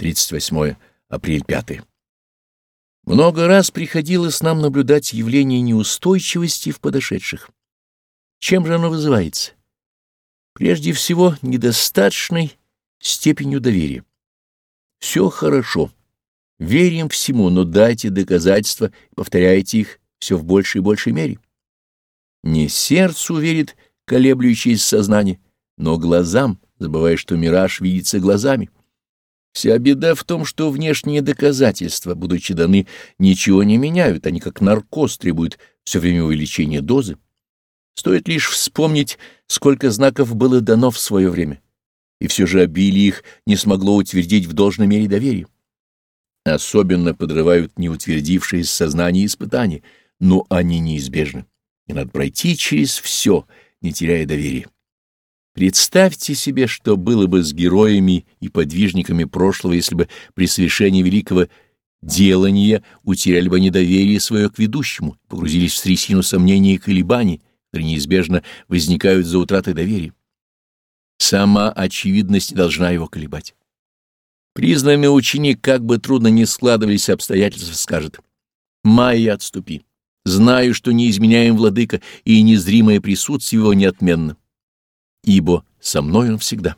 38 апрель 5. Много раз приходилось нам наблюдать явление неустойчивости в подошедших. Чем же оно вызывается? Прежде всего, недостаточной степенью доверия. Все хорошо. Верим всему, но дайте доказательства повторяйте их все в большей и большей мере. Не сердцу верит колеблющееся сознание, но глазам, забывая, что мираж видится глазами. Вся беда в том, что внешние доказательства, будучи даны, ничего не меняют, они как наркоз требуют все время увеличения дозы. Стоит лишь вспомнить, сколько знаков было дано в свое время, и все же обилие их не смогло утвердить в должной мере доверие. Особенно подрывают неутвердившиеся сознание испытания, но они неизбежны, и надо пройти через все, не теряя доверия. Представьте себе, что было бы с героями и подвижниками прошлого, если бы при совершении великого делания утеряли бы недоверие свое к ведущему, погрузились в трясину сомнений и колебаний, которые неизбежно возникают за утратой доверия. Сама очевидность должна его колебать. Признанный ученик, как бы трудно ни складывались обстоятельства, скажет «Майя, отступи. Знаю, что неизменяем владыка, и незримое присутствие его неотменно, ибо со мной он всегда».